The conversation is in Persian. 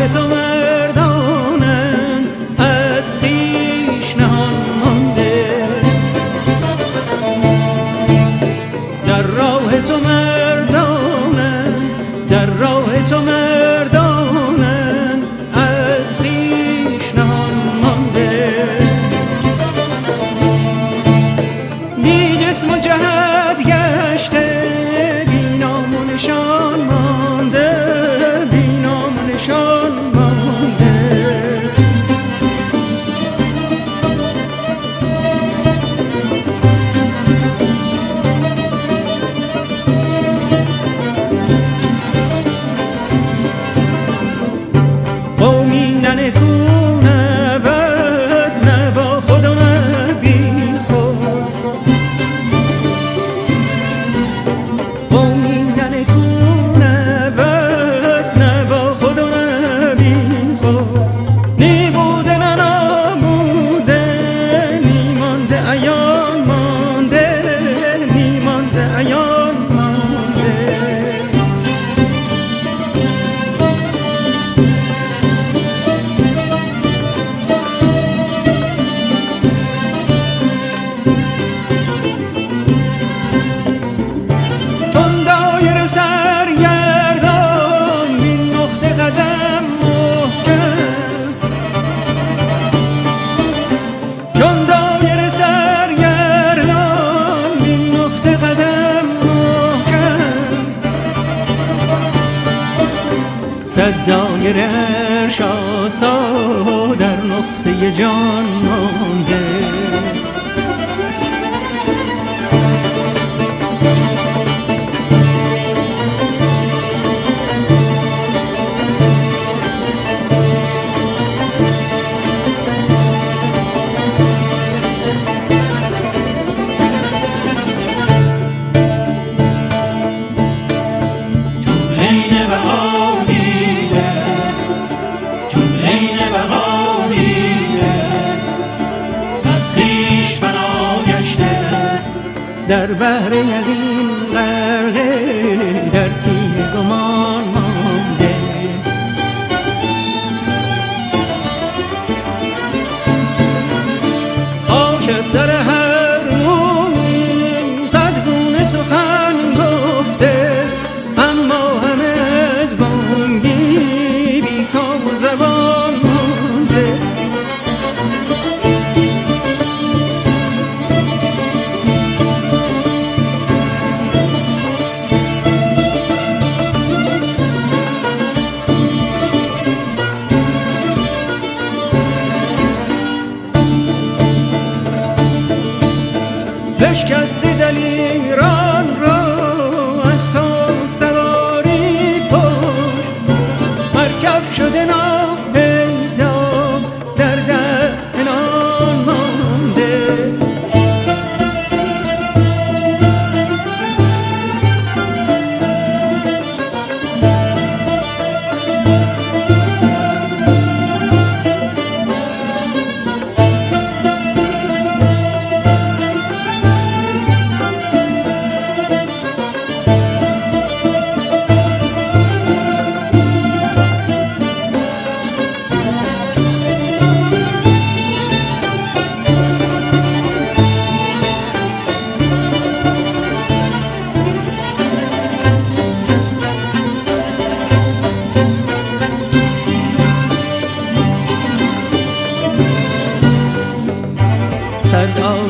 به تو مردانند از پیش نهان مانده. در راه تو مردانند در راه تو مردانند از پیش نهان مانده. بی جسم و جهان صد دایره آسا در نقطه جان مانده. در بحر یقین غرقه در تیه گمان مانده. تاش سر هر بشکستی دلیم را 山头。